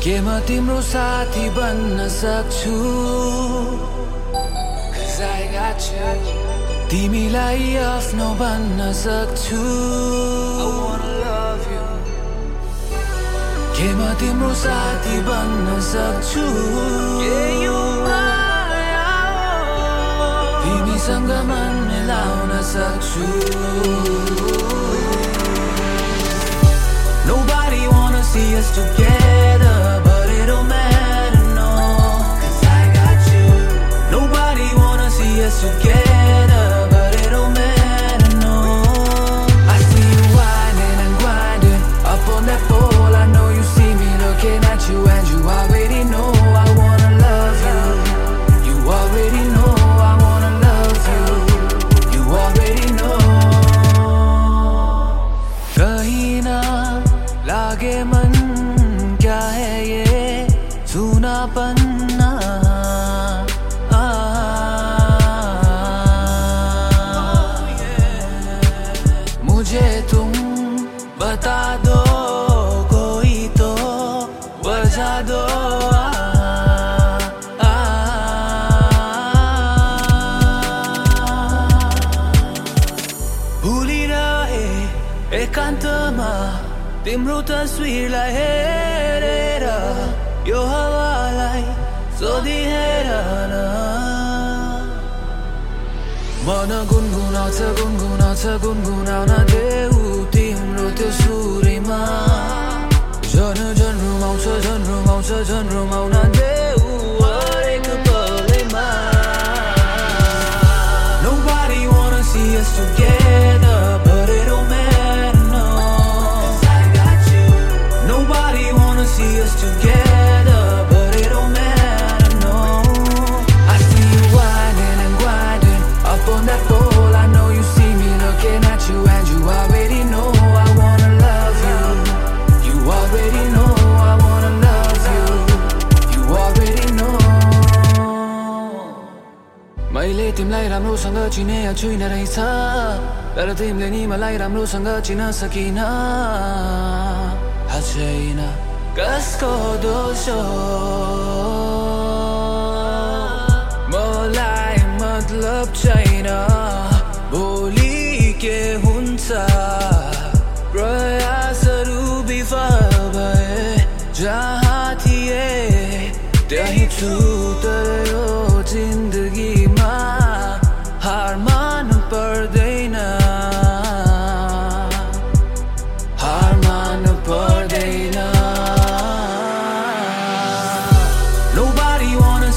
के म तिम्रो साथी बन्न सक्छु? तिमीलाई आफ्नो बन्न सक्छु। के म तिम्रो साथी बन्न सक्छु? तिमीसँग मन मिलाउन सक्छु। एकान्तमा तिम्रो तस्विरलाई हेरेर यो हावालाई सोधिहेर मन गुनगुनाउँछ गुनगुनाउँछ गुनगुनाउन देऊ तिम्रो त्यो सुरीमा झन झन रुमाउँछ झन रुमाउँछ झन रुमाउन देऊ हरेक पलैमा Nobody wanna see us together. मैले तिमीलाई राम्रोसँग चिने छुइनँ रहेछ तर तिमीले नि मलाई राम्रोसँग चिन्न सकिन छैन कसको दोष मलाई मतलब छैन।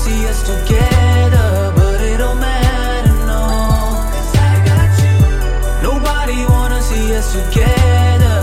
see us together, but it don't matter, no. Cause I got you. Nobody wanna see us together.